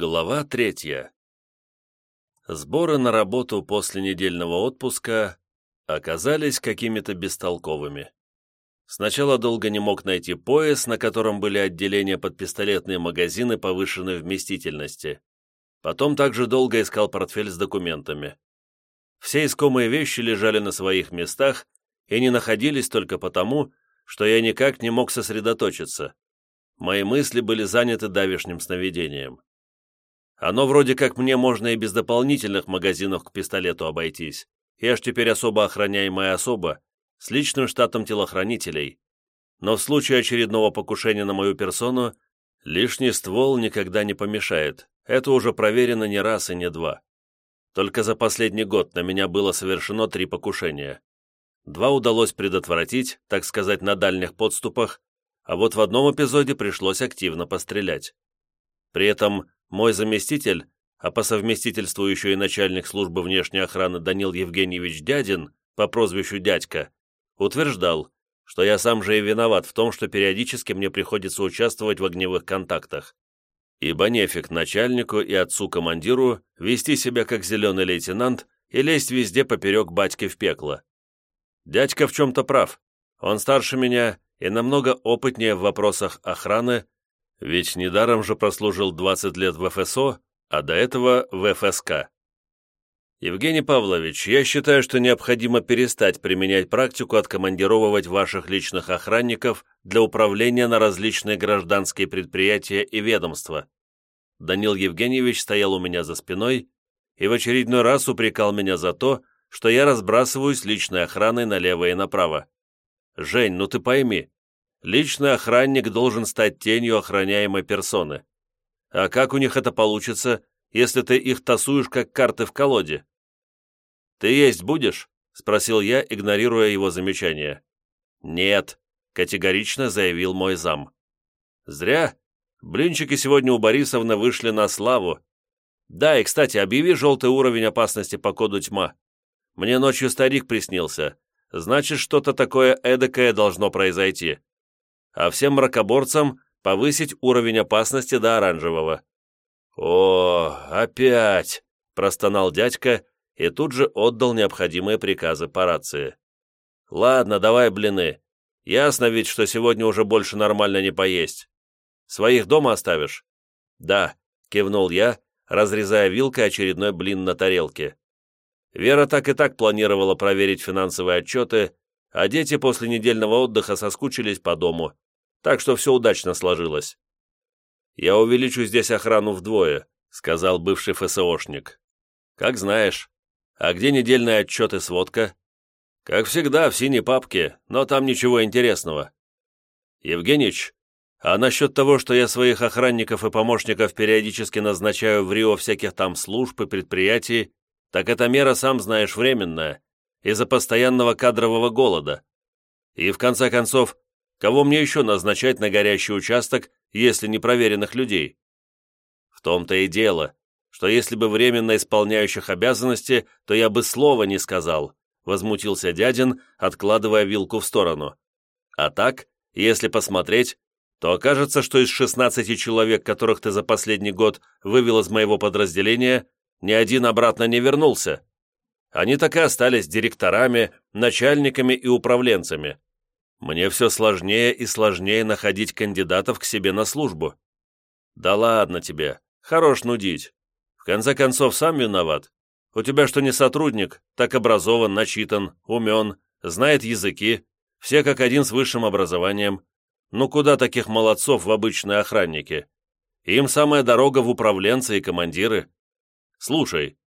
Глава третья. Сборы на работу после недельного отпуска оказались какими-то бестолковыми. Сначала долго не мог найти пояс, на котором были отделения под пистолетные магазины повышенной вместительности. Потом также долго искал портфель с документами. Все искомые вещи лежали на своих местах и не находились только потому, что я никак не мог сосредоточиться. Мои мысли были заняты давешним сновидением. Оно вроде как мне можно и без дополнительных магазинов к пистолету обойтись. Я ж теперь особо охраняемая особа, с личным штатом телохранителей. Но в случае очередного покушения на мою персону, лишний ствол никогда не помешает. Это уже проверено не раз и не два. Только за последний год на меня было совершено три покушения. Два удалось предотвратить, так сказать, на дальних подступах, а вот в одном эпизоде пришлось активно пострелять. При этом мой заместитель, а по совместительству еще и начальник службы внешней охраны Данил Евгеньевич Дядин по прозвищу Дядька, утверждал, что я сам же и виноват в том, что периодически мне приходится участвовать в огневых контактах. Ибо нефиг начальнику и отцу-командиру вести себя как зеленый лейтенант и лезть везде поперек батьки в пекло. Дядька в чем-то прав. Он старше меня и намного опытнее в вопросах охраны ведь недаром же прослужил 20 лет в ФСО, а до этого в ФСК. Евгений Павлович, я считаю, что необходимо перестать применять практику откомандировывать ваших личных охранников для управления на различные гражданские предприятия и ведомства. Данил Евгеньевич стоял у меня за спиной и в очередной раз упрекал меня за то, что я разбрасываюсь личной охраной налево и направо. «Жень, ну ты пойми, личный охранник должен стать тенью охраняемой персоны. А как у них это получится, если ты их тасуешь как карты в колоде? «Ты есть будешь?» — спросил я, игнорируя его замечание. «Нет», — категорично заявил мой зам. «Зря. Блинчики сегодня у Борисовны вышли на славу. Да, и, кстати, объяви желтый уровень опасности по коду тьма. Мне ночью старик приснился. Значит, что-то такое эдакое должно произойти а всем мракоборцам повысить уровень опасности до оранжевого. «О, опять!» – простонал дядька и тут же отдал необходимые приказы по рации. «Ладно, давай блины. Ясно ведь, что сегодня уже больше нормально не поесть. Своих дома оставишь?» «Да», – кивнул я, разрезая вилкой очередной блин на тарелке. Вера так и так планировала проверить финансовые отчеты, а дети после недельного отдыха соскучились по дому так что все удачно сложилось. «Я увеличу здесь охрану вдвое», — сказал бывший ФСОшник. «Как знаешь. А где недельный отчет и сводка?» «Как всегда, в синей папке, но там ничего интересного». «Евгеньевич, а насчет того, что я своих охранников и помощников периодически назначаю в Рио всяких там служб и предприятий, так эта мера, сам знаешь, временная, из-за постоянного кадрового голода. И, в конце концов, Кого мне еще назначать на горящий участок, если не проверенных людей? В том-то и дело, что если бы временно исполняющих обязанности, то я бы слова не сказал, возмутился дядин, откладывая вилку в сторону. А так, если посмотреть, то окажется, что из 16 человек, которых ты за последний год вывел из моего подразделения, ни один обратно не вернулся. Они так и остались директорами, начальниками и управленцами. Мне все сложнее и сложнее находить кандидатов к себе на службу. Да ладно тебе, хорош нудить. В конце концов, сам виноват. У тебя что не сотрудник, так образован, начитан, умен, знает языки, все как один с высшим образованием. Ну куда таких молодцов в обычные охранники? Им самая дорога в управленцы и командиры. Слушай,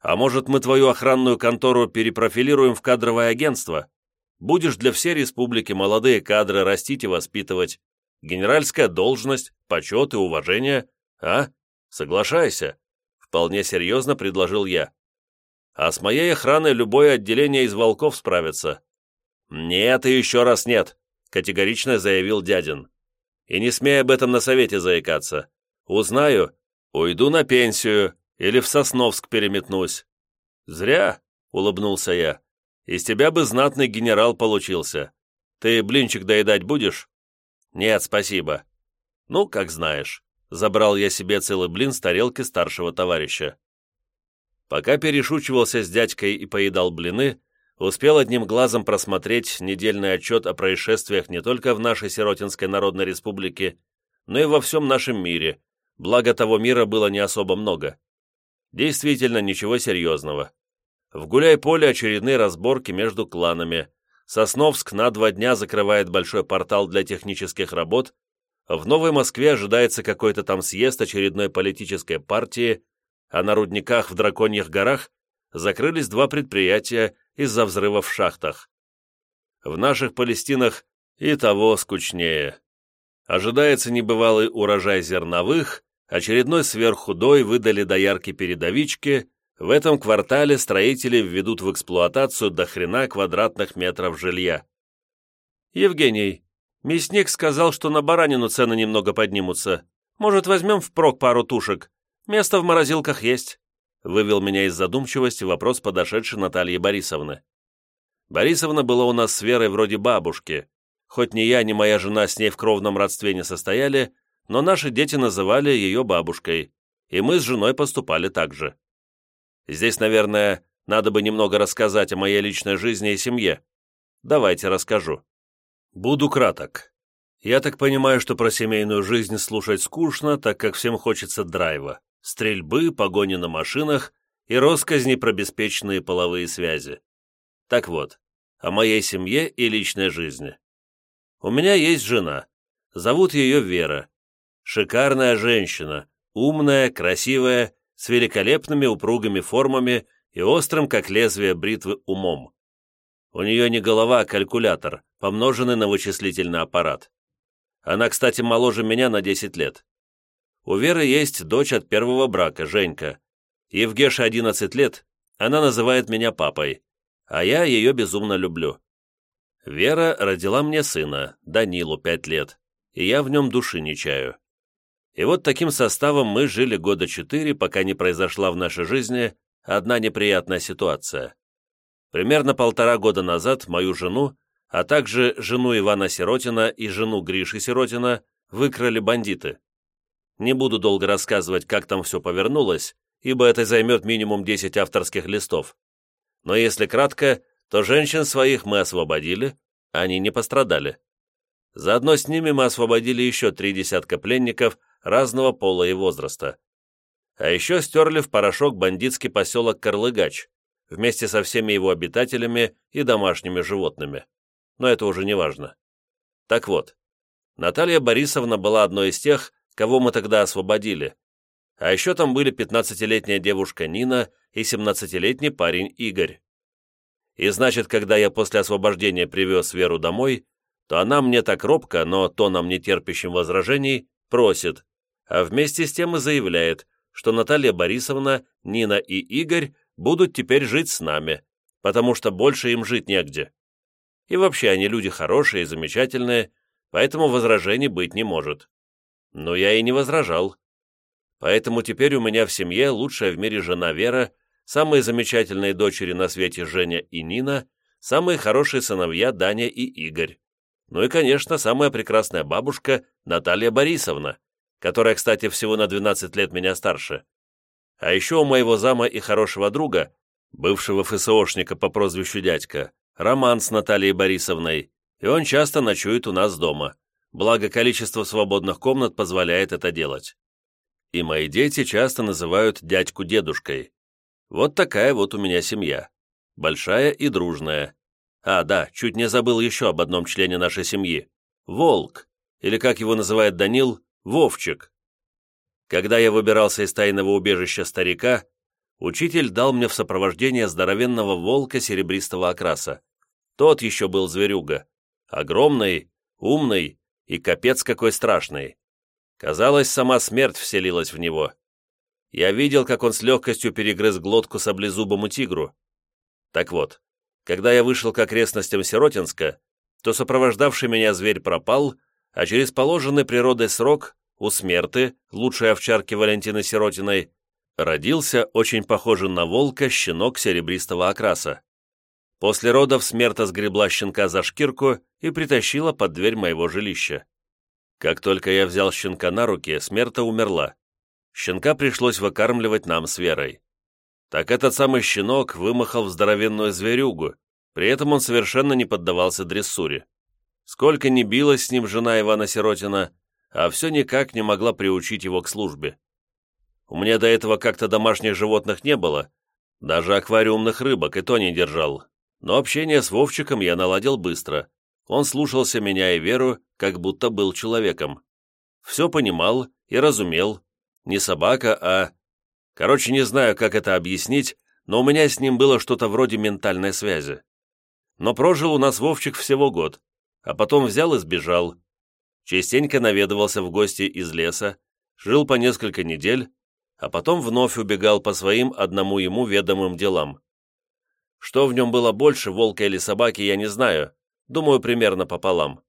а может мы твою охранную контору перепрофилируем в кадровое агентство? Будешь для всей республики молодые кадры растить и воспитывать. Генеральская должность, почет и уважение. А? Соглашайся. Вполне серьезно предложил я. А с моей охраной любое отделение из волков справится. Нет и еще раз нет, категорично заявил дядин. И не смей об этом на совете заикаться. Узнаю, уйду на пенсию или в Сосновск переметнусь. Зря, улыбнулся я. Из тебя бы знатный генерал получился. Ты блинчик доедать будешь?» «Нет, спасибо». «Ну, как знаешь». Забрал я себе целый блин с тарелки старшего товарища. Пока перешучивался с дядькой и поедал блины, успел одним глазом просмотреть недельный отчет о происшествиях не только в нашей Сиротинской Народной Республике, но и во всем нашем мире, благо того мира было не особо много. Действительно, ничего серьезного. В гуляй-поле очередные разборки между кланами. Сосновск на два дня закрывает большой портал для технических работ, в Новой Москве ожидается какой-то там съезд очередной политической партии, а на рудниках в Драконьих горах закрылись два предприятия из-за взрывов в шахтах. В наших Палестинах и того скучнее. Ожидается небывалый урожай зерновых, очередной сверххудой выдали доярки передовички, в этом квартале строители введут в эксплуатацию до хрена квадратных метров жилья. Евгений, Мясник сказал, что на баранину цены немного поднимутся. Может, возьмем впрок пару тушек? Место в морозилках есть», — вывел меня из задумчивости вопрос подошедшей Натальи Борисовны. Борисовна была у нас с Верой вроде бабушки. Хоть ни я, ни моя жена с ней в кровном родстве не состояли, но наши дети называли ее бабушкой, и мы с женой поступали так же. Здесь, наверное, надо бы немного рассказать о моей личной жизни и семье. Давайте расскажу. Буду краток. Я так понимаю, что про семейную жизнь слушать скучно, так как всем хочется драйва, стрельбы, погони на машинах и росказни про беспечные половые связи. Так вот, о моей семье и личной жизни. У меня есть жена. Зовут ее Вера. Шикарная женщина, умная, красивая, с великолепными упругими формами и острым, как лезвие бритвы, умом. У нее не голова, а калькулятор, помноженный на вычислительный аппарат. Она, кстати, моложе меня на 10 лет. У Веры есть дочь от первого брака, Женька. Евгеша 11 лет, она называет меня папой, а я ее безумно люблю. Вера родила мне сына, Данилу, 5 лет, и я в нем души не чаю. И вот таким составом мы жили года четыре, пока не произошла в нашей жизни одна неприятная ситуация. Примерно полтора года назад мою жену, а также жену Ивана Сиротина и жену Гриши Сиротина выкрали бандиты. Не буду долго рассказывать, как там все повернулось, ибо это займет минимум 10 авторских листов. Но если кратко, то женщин своих мы освободили, они не пострадали. Заодно с ними мы освободили еще три десятка пленников разного пола и возраста. А еще стерли в порошок бандитский поселок Карлыгач, вместе со всеми его обитателями и домашними животными. Но это уже не важно. Так вот, Наталья Борисовна была одной из тех, кого мы тогда освободили. А еще там были 15-летняя девушка Нина и 17-летний парень Игорь. И значит, когда я после освобождения привез Веру домой, то она мне так робко, но тоном не терпящим возражений, просит, а вместе с тем и заявляет, что Наталья Борисовна, Нина и Игорь будут теперь жить с нами, потому что больше им жить негде. И вообще они люди хорошие и замечательные, поэтому возражений быть не может. Но я и не возражал. Поэтому теперь у меня в семье лучшая в мире жена Вера, самые замечательные дочери на свете Женя и Нина, самые хорошие сыновья Даня и Игорь. Ну и, конечно, самая прекрасная бабушка Наталья Борисовна, которая, кстати, всего на 12 лет меня старше. А еще у моего зама и хорошего друга, бывшего ФСОшника по прозвищу дядька, роман с Натальей Борисовной, и он часто ночует у нас дома, благо количество свободных комнат позволяет это делать. И мои дети часто называют дядьку дедушкой. Вот такая вот у меня семья. Большая и дружная. А, да, чуть не забыл еще об одном члене нашей семьи. Волк, или как его называет Данил, Вовчик. Когда я выбирался из тайного убежища старика, учитель дал мне в сопровождение здоровенного волка серебристого окраса. Тот еще был зверюга. Огромный, умный и капец какой страшный. Казалось, сама смерть вселилась в него. Я видел, как он с легкостью перегрыз глотку саблезубому тигру. Так вот, когда я вышел к окрестностям Сиротинска, то сопровождавший меня зверь пропал, а через положенный природой срок у смерты, лучшей овчарки Валентины Сиротиной, родился очень похожий на волка щенок серебристого окраса. После родов смерта сгребла щенка за шкирку и притащила под дверь моего жилища. Как только я взял щенка на руки, смерта умерла. Щенка пришлось выкармливать нам с Верой. Так этот самый щенок вымахал в здоровенную зверюгу, при этом он совершенно не поддавался дрессуре. Сколько ни билась с ним жена Ивана Сиротина, а все никак не могла приучить его к службе. У меня до этого как-то домашних животных не было, даже аквариумных рыбок и то не держал. Но общение с Вовчиком я наладил быстро. Он слушался меня и Веру, как будто был человеком. Все понимал и разумел. Не собака, а... Короче, не знаю, как это объяснить, но у меня с ним было что-то вроде ментальной связи. Но прожил у нас Вовчик всего год, а потом взял и сбежал. Частенько наведывался в гости из леса, жил по несколько недель, а потом вновь убегал по своим одному ему ведомым делам. Что в нем было больше, волка или собаки, я не знаю, думаю, примерно пополам.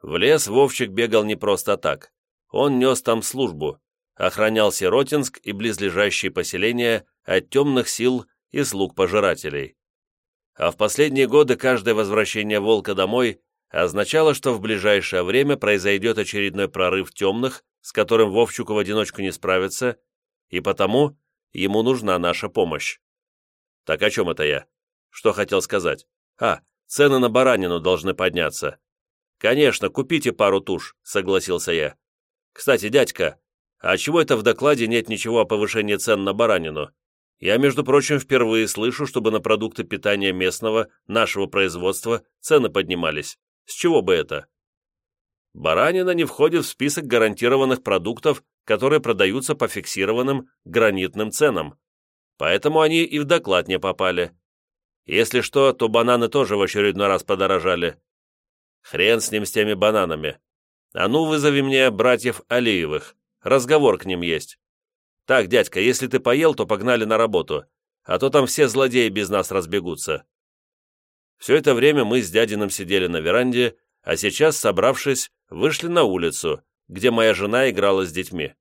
В лес Вовчик бегал не просто так. Он нес там службу, охранял Сиротинск и близлежащие поселения от темных сил и слуг пожирателей. А в последние годы каждое возвращение волка домой означало, что в ближайшее время произойдет очередной прорыв темных с которым Вовчуку в одиночку не справиться, и потому ему нужна наша помощь. Так о чем это я? Что хотел сказать? А, цены на баранину должны подняться. Конечно, купите пару туш, согласился я. Кстати, дядька, а чего это в докладе нет ничего о повышении цен на баранину? Я, между прочим, впервые слышу, чтобы на продукты питания местного, нашего производства, цены поднимались. С чего бы это? баранина не входит в список гарантированных продуктов, которые продаются по фиксированным гранитным ценам. Поэтому они и в доклад не попали. Если что, то бананы тоже в очередной раз подорожали. Хрен с ним с теми бананами. А ну, вызови мне братьев Алиевых. Разговор к ним есть. Так, дядька, если ты поел, то погнали на работу, а то там все злодеи без нас разбегутся. Все это время мы с дядиным сидели на веранде, а сейчас, собравшись, вышли на улицу, где моя жена играла с детьми.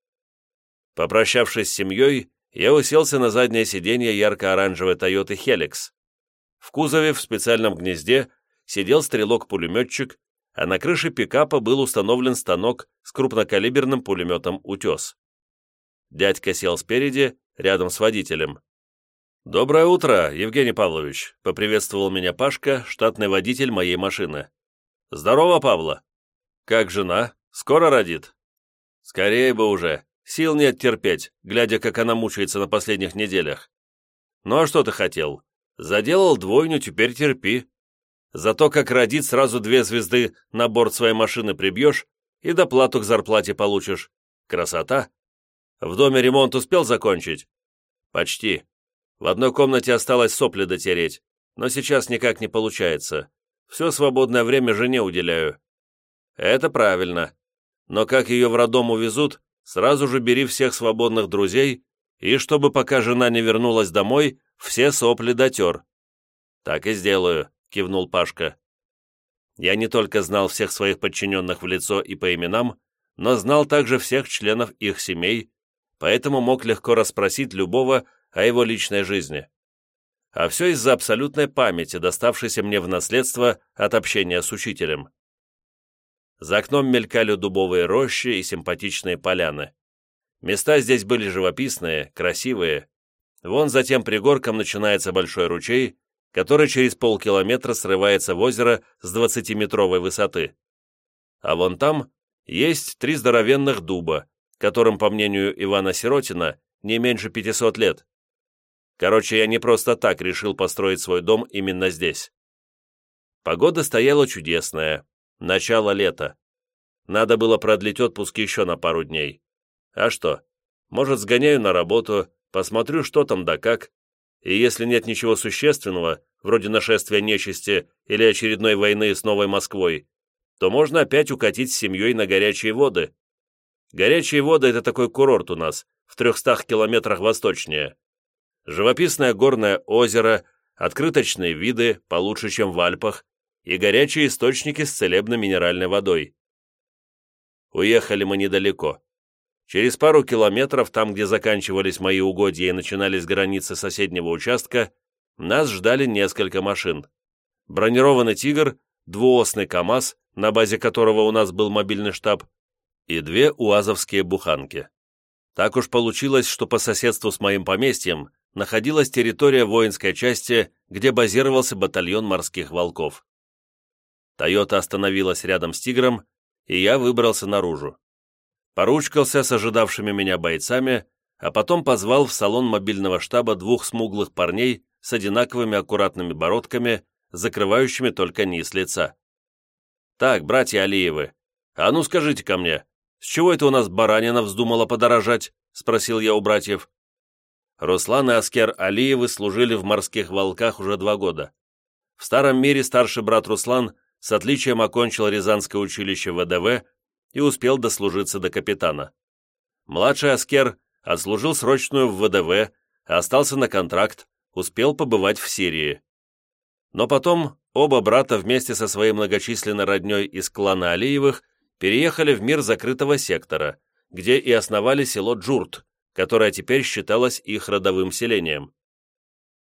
Попрощавшись с семьей, я уселся на заднее сиденье ярко-оранжевой Тойоты Хеликс. В кузове в специальном гнезде сидел стрелок-пулеметчик, а на крыше пикапа был установлен станок с крупнокалиберным пулеметом «Утес». Дядька сел спереди, рядом с водителем. «Доброе утро, Евгений Павлович», — поприветствовал меня Пашка, штатный водитель моей машины. «Здорово, Павла! Как жена? Скоро родит?» «Скорее бы уже. Сил нет терпеть, глядя, как она мучается на последних неделях. Ну а что ты хотел? Заделал двойню, теперь терпи. Зато как родит, сразу две звезды на борт своей машины прибьешь и доплату к зарплате получишь. Красота! В доме ремонт успел закончить? Почти. В одной комнате осталось сопли дотереть, но сейчас никак не получается. Все свободное время жене уделяю». «Это правильно. Но как ее в роддом увезут, сразу же бери всех свободных друзей, и чтобы пока жена не вернулась домой, все сопли дотер». «Так и сделаю», — кивнул Пашка. Я не только знал всех своих подчиненных в лицо и по именам, но знал также всех членов их семей, поэтому мог легко расспросить любого о его личной жизни а все из-за абсолютной памяти, доставшейся мне в наследство от общения с учителем. За окном мелькали дубовые рощи и симпатичные поляны. Места здесь были живописные, красивые. Вон за тем пригорком начинается большой ручей, который через полкилометра срывается в озеро с двадцатиметровой высоты. А вон там есть три здоровенных дуба, которым, по мнению Ивана Сиротина, не меньше 500 лет. Короче, я не просто так решил построить свой дом именно здесь. Погода стояла чудесная. Начало лета. Надо было продлить отпуск еще на пару дней. А что? Может, сгоняю на работу, посмотрю, что там да как. И если нет ничего существенного, вроде нашествия нечисти или очередной войны с Новой Москвой, то можно опять укатить с семьей на горячие воды. Горячие воды – это такой курорт у нас, в трехстах километрах восточнее живописное горное озеро, открыточные виды, получше, чем в Альпах, и горячие источники с целебно-минеральной водой. Уехали мы недалеко. Через пару километров, там, где заканчивались мои угодья и начинались границы соседнего участка, нас ждали несколько машин. Бронированный «Тигр», двуосный КАМАЗ, на базе которого у нас был мобильный штаб, и две уазовские буханки. Так уж получилось, что по соседству с моим поместьем находилась территория воинской части, где базировался батальон морских волков. «Тойота» остановилась рядом с «Тигром», и я выбрался наружу. Поручкался с ожидавшими меня бойцами, а потом позвал в салон мобильного штаба двух смуглых парней с одинаковыми аккуратными бородками, закрывающими только низ лица. «Так, братья Алиевы, а ну скажите ко мне, с чего это у нас баранина вздумала подорожать?» — спросил я у братьев. Руслан и Аскер Алиевы служили в морских волках уже два года. В старом мире старший брат Руслан с отличием окончил Рязанское училище ВДВ и успел дослужиться до капитана. Младший Аскер отслужил срочную в ВДВ, остался на контракт, успел побывать в Сирии. Но потом оба брата вместе со своей многочисленной родней из клана Алиевых переехали в мир закрытого сектора, где и основали село Джурт, которое теперь считалось их родовым селением.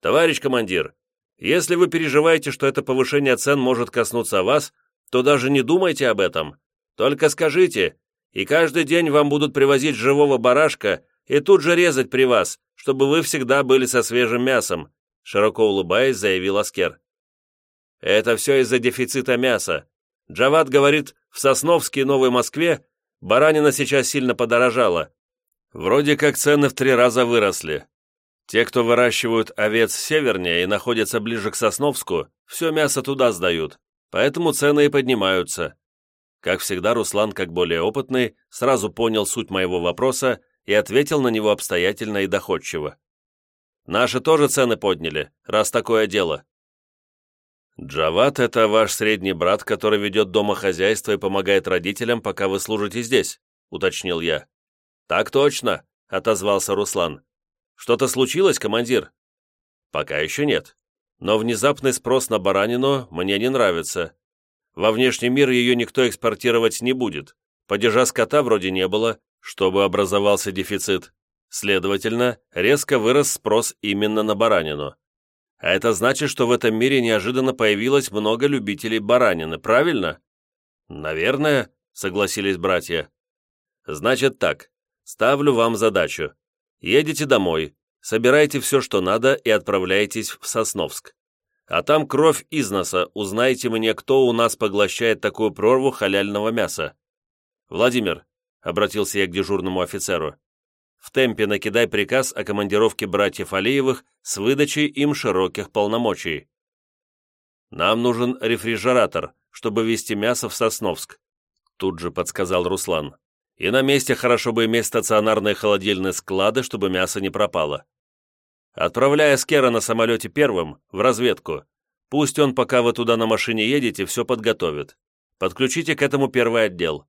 «Товарищ командир, если вы переживаете, что это повышение цен может коснуться вас, то даже не думайте об этом. Только скажите, и каждый день вам будут привозить живого барашка и тут же резать при вас, чтобы вы всегда были со свежим мясом», широко улыбаясь, заявил Аскер. «Это все из-за дефицита мяса. Джават говорит, в Сосновске и Новой Москве баранина сейчас сильно подорожала. Вроде как цены в три раза выросли. Те, кто выращивают овец севернее и находятся ближе к Сосновску, все мясо туда сдают, поэтому цены и поднимаются. Как всегда, Руслан, как более опытный, сразу понял суть моего вопроса и ответил на него обстоятельно и доходчиво. «Наши тоже цены подняли, раз такое дело». «Джават — это ваш средний брат, который ведет домохозяйство и помогает родителям, пока вы служите здесь», — уточнил я. «Так точно», — отозвался Руслан. «Что-то случилось, командир?» «Пока еще нет. Но внезапный спрос на баранину мне не нравится. Во внешний мир ее никто экспортировать не будет. Падежа скота вроде не было, чтобы образовался дефицит. Следовательно, резко вырос спрос именно на баранину. А это значит, что в этом мире неожиданно появилось много любителей баранины, правильно? Наверное, согласились братья. Значит так, ставлю вам задачу. Едете домой, собирайте все, что надо, и отправляйтесь в Сосновск. А там кровь из носа, узнайте мне, кто у нас поглощает такую прорву халяльного мяса. Владимир, обратился я к дежурному офицеру. В темпе накидай приказ о командировке братьев Алиевых с выдачей им широких полномочий. Нам нужен рефрижератор, чтобы везти мясо в Сосновск, тут же подсказал Руслан. И на месте хорошо бы иметь стационарные холодильные склады, чтобы мясо не пропало. Отправляя Скера на самолете первым, в разведку, пусть он, пока вы туда на машине едете, все подготовит. Подключите к этому первый отдел.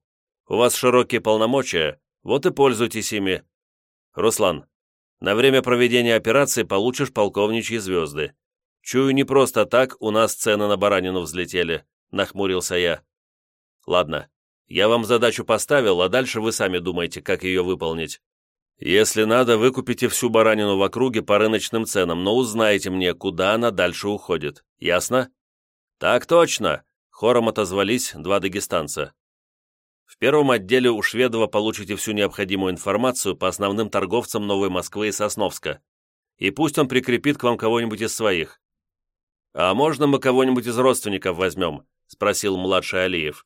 У вас широкие полномочия, вот и пользуйтесь ими. Руслан, на время проведения операции получишь полковничьи звезды. Чую, не просто так у нас цены на баранину взлетели», — нахмурился я. «Ладно, я вам задачу поставил, а дальше вы сами думаете, как ее выполнить. Если надо, выкупите всю баранину в округе по рыночным ценам, но узнайте мне, куда она дальше уходит. Ясно?» «Так точно!» — хором отозвались два дагестанца. В первом отделе у Шведова получите всю необходимую информацию по основным торговцам Новой Москвы и Сосновска. И пусть он прикрепит к вам кого-нибудь из своих. «А можно мы кого-нибудь из родственников возьмем?» – спросил младший Алиев.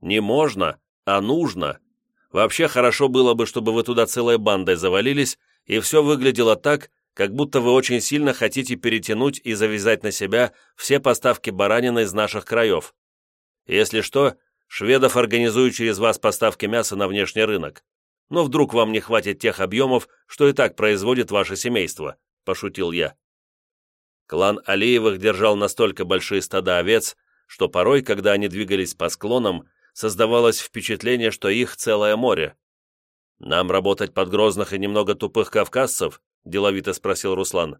«Не можно, а нужно. Вообще хорошо было бы, чтобы вы туда целой бандой завалились, и все выглядело так, как будто вы очень сильно хотите перетянуть и завязать на себя все поставки баранины из наших краев. Если что, Шведов организует через вас поставки мяса на внешний рынок. Но вдруг вам не хватит тех объемов, что и так производит ваше семейство», – пошутил я. Клан Алиевых держал настолько большие стада овец, что порой, когда они двигались по склонам, создавалось впечатление, что их целое море. «Нам работать под грозных и немного тупых кавказцев?» – деловито спросил Руслан.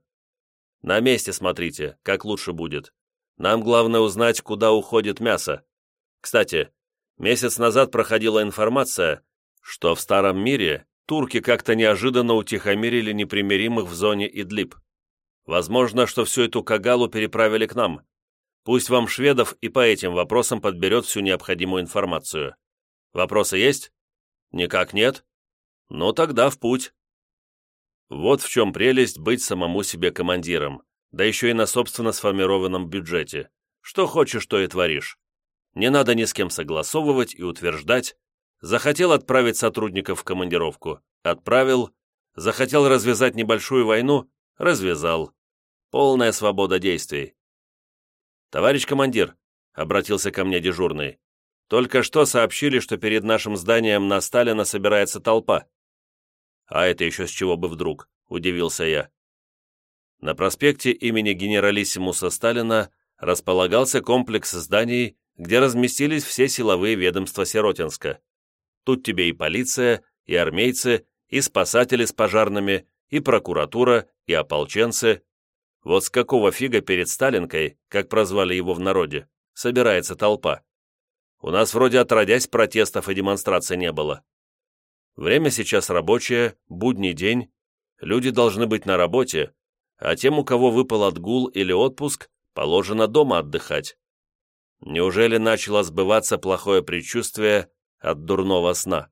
«На месте смотрите, как лучше будет. Нам главное узнать, куда уходит мясо. Кстати, Месяц назад проходила информация, что в Старом мире турки как-то неожиданно утихомирили непримиримых в зоне Идлиб. Возможно, что всю эту Кагалу переправили к нам. Пусть вам Шведов и по этим вопросам подберет всю необходимую информацию. Вопросы есть? Никак нет? Ну тогда в путь. Вот в чем прелесть быть самому себе командиром, да еще и на собственно сформированном бюджете. Что хочешь, то и творишь. Не надо ни с кем согласовывать и утверждать. Захотел отправить сотрудников в командировку – отправил. Захотел развязать небольшую войну – развязал. Полная свобода действий. «Товарищ командир», — обратился ко мне дежурный, «только что сообщили, что перед нашим зданием на Сталина собирается толпа». «А это еще с чего бы вдруг?» — удивился я. На проспекте имени генералиссимуса Сталина располагался комплекс зданий, где разместились все силовые ведомства Сиротинска. Тут тебе и полиция, и армейцы, и спасатели с пожарными, и прокуратура, и ополченцы. Вот с какого фига перед Сталинкой, как прозвали его в народе, собирается толпа? У нас вроде отродясь протестов и демонстраций не было. Время сейчас рабочее, будний день, люди должны быть на работе, а тем, у кого выпал отгул или отпуск, положено дома отдыхать. Неужели начало сбываться плохое предчувствие от дурного сна?